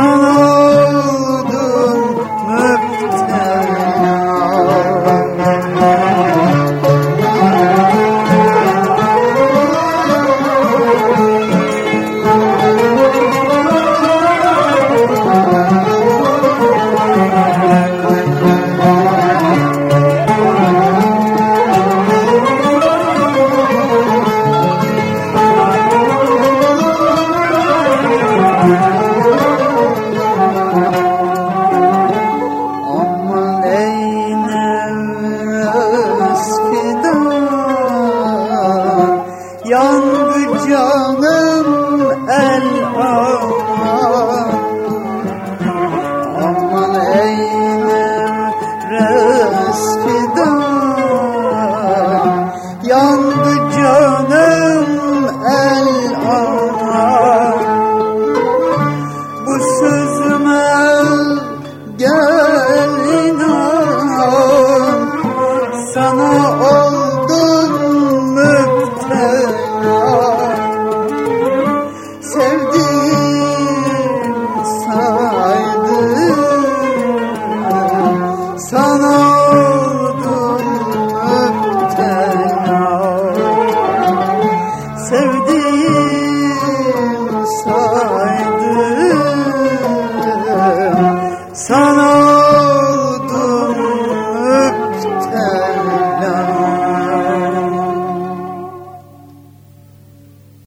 Oh. Yandı canım el aman Aman eylem resfida Yandı canım